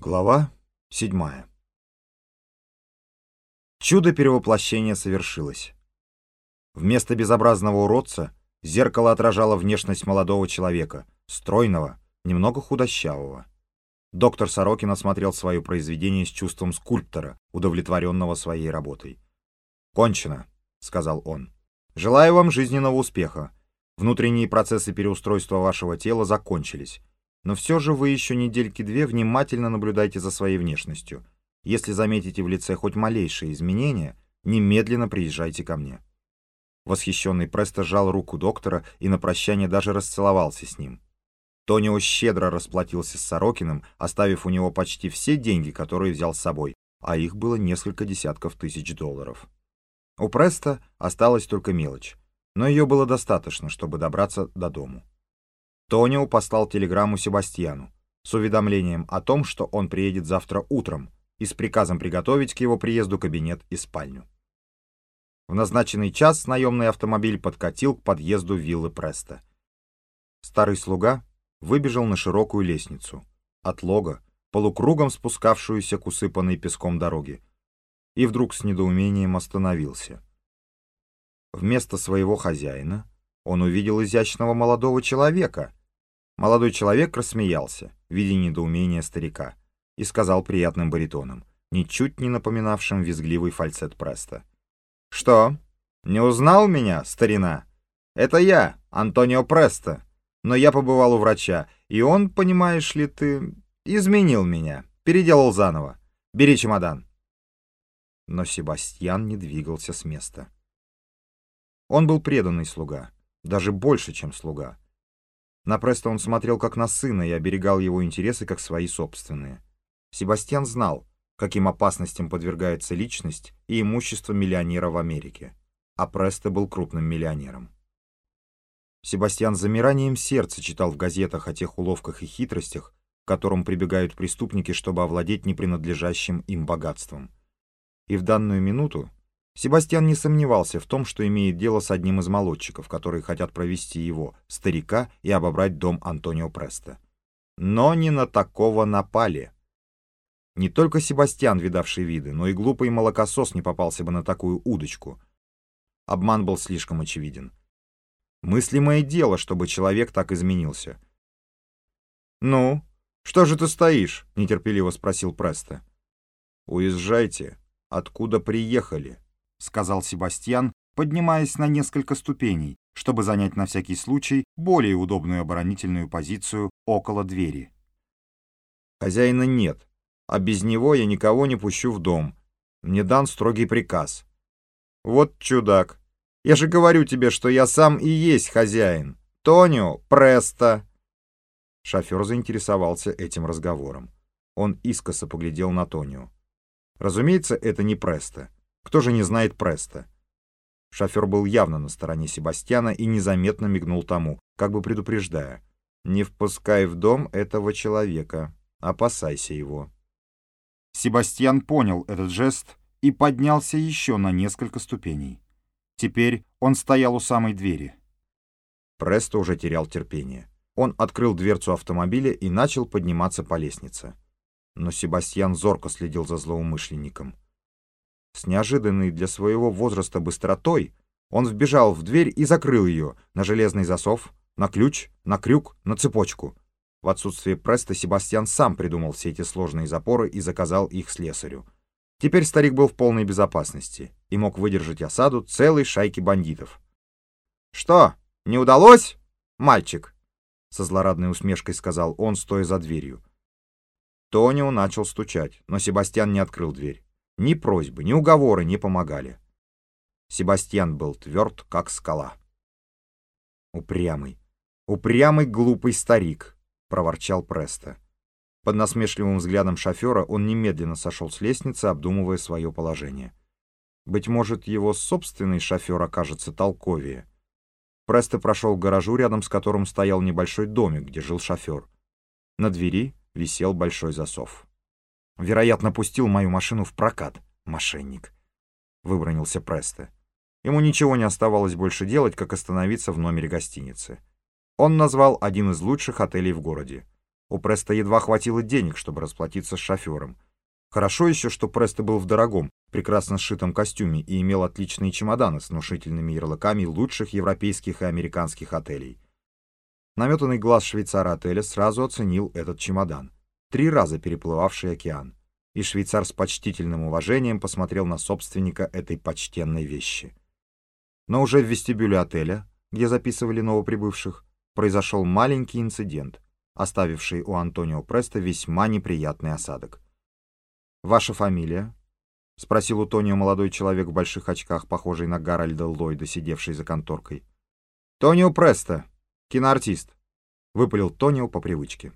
Глава седьмая Чудо перевоплощения совершилось. Вместо безобразного уродца зеркало отражало внешность молодого человека, стройного, немного худощавого. Доктор Сорокин осмотрел свое произведение с чувством скульптора, удовлетворенного своей работой. «Кончено», — сказал он. «Желаю вам жизненного успеха. Внутренние процессы переустройства вашего тела закончились. Но все же вы еще недельки-две внимательно наблюдайте за своей внешностью. Если заметите в лице хоть малейшие изменения, немедленно приезжайте ко мне». Восхищенный Престо сжал руку доктора и на прощание даже расцеловался с ним. Тонио щедро расплатился с Сорокиным, оставив у него почти все деньги, которые взял с собой, а их было несколько десятков тысяч долларов. У Преста осталась только мелочь, но ее было достаточно, чтобы добраться до дому. Тонио послал телеграмму Себастьяну с уведомлением о том, что он приедет завтра утром и с приказом приготовить к его приезду кабинет и спальню. В назначенный час наемный автомобиль подкатил к подъезду виллы Преста. Старый слуга выбежал на широкую лестницу, от лога, полукругом спускавшуюся к усыпанной песком дороге, и вдруг с недоумением остановился. Вместо своего хозяина он увидел изящного молодого человека, Молодой человек рассмеялся, видя недоумение старика, и сказал приятным баритоном, ничуть не напоминавшим визгливый фальцет Преста. «Что, не узнал меня, старина? Это я, Антонио Преста. Но я побывал у врача, и он, понимаешь ли ты, изменил меня, переделал заново. Бери чемодан». Но Себастьян не двигался с места. Он был преданный слуга, даже больше, чем слуга. На Преста он смотрел как на сына и оберегал его интересы как свои собственные. Себастьян знал, каким опасностям подвергается личность и имущество миллионера в Америке, а Престо был крупным миллионером. Себастьян с замиранием сердца читал в газетах о тех уловках и хитростях, к которым прибегают преступники, чтобы овладеть непринадлежащим им богатством. И в данную минуту Себастьян не сомневался в том, что имеет дело с одним из молодчиков, которые хотят провести его, старика, и обобрать дом Антонио Преста. Но не на такого напали. Не только Себастьян, видавший виды, но и глупый молокосос не попался бы на такую удочку. Обман был слишком очевиден. Мыслимое дело, чтобы человек так изменился. «Ну, что же ты стоишь?» — нетерпеливо спросил Преста. «Уезжайте. Откуда приехали?» — сказал Себастьян, поднимаясь на несколько ступеней, чтобы занять на всякий случай более удобную оборонительную позицию около двери. «Хозяина нет, а без него я никого не пущу в дом. Мне дан строгий приказ». «Вот чудак! Я же говорю тебе, что я сам и есть хозяин. Тонио, Престо!» Шофер заинтересовался этим разговором. Он искоса поглядел на Тонио. Разумеется, это не Престо. Кто же не знает Преста? Шофер был явно на стороне Себастьяна и незаметно мигнул тому, как бы предупреждая. «Не впускай в дом этого человека. Опасайся его». Себастьян понял этот жест и поднялся еще на несколько ступеней. Теперь он стоял у самой двери. Престо уже терял терпение. Он открыл дверцу автомобиля и начал подниматься по лестнице. Но Себастьян зорко следил за злоумышленником. С неожиданной для своего возраста быстротой он вбежал в дверь и закрыл ее на железный засов, на ключ, на крюк, на цепочку. В отсутствие Преста Себастьян сам придумал все эти сложные запоры и заказал их слесарю. Теперь старик был в полной безопасности и мог выдержать осаду целой шайки бандитов. «Что, не удалось, мальчик?» — со злорадной усмешкой сказал он, стоя за дверью. Тонио начал стучать, но Себастьян не открыл дверь. Ни просьбы, ни уговоры не помогали. Себастьян был тверд, как скала. «Упрямый, упрямый глупый старик», — проворчал Преста. Под насмешливым взглядом шофера он немедленно сошел с лестницы, обдумывая свое положение. Быть может, его собственный шофер окажется толковее. Престо прошел к гаражу, рядом с которым стоял небольшой домик, где жил шофер. На двери висел большой засов. Вероятно, пустил мою машину в прокат, мошенник. Выбронился Престо. Ему ничего не оставалось больше делать, как остановиться в номере гостиницы. Он назвал один из лучших отелей в городе. У Преста едва хватило денег, чтобы расплатиться с шофером. Хорошо еще, что Преста был в дорогом, прекрасно сшитом костюме и имел отличные чемоданы с внушительными ярлыками лучших европейских и американских отелей. Наметанный глаз швейцара отеля сразу оценил этот чемодан, три раза переплывавший океан, и швейцар с почтительным уважением посмотрел на собственника этой почтенной вещи. Но уже в вестибюле отеля, где записывали новоприбывших, произошел маленький инцидент, оставивший у Антонио Преста весьма неприятный осадок. «Ваша фамилия?» — спросил у Тонио молодой человек в больших очках, похожий на Гарольда Ллойда, сидевший за конторкой. «Тонио Преста, киноартист», — выпалил Тонио по привычке.